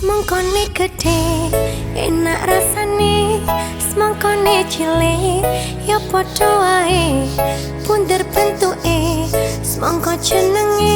Semangkone gede enak rasane. Semangkone cilik ya padha wae bunder bentuke. Semangka jenenge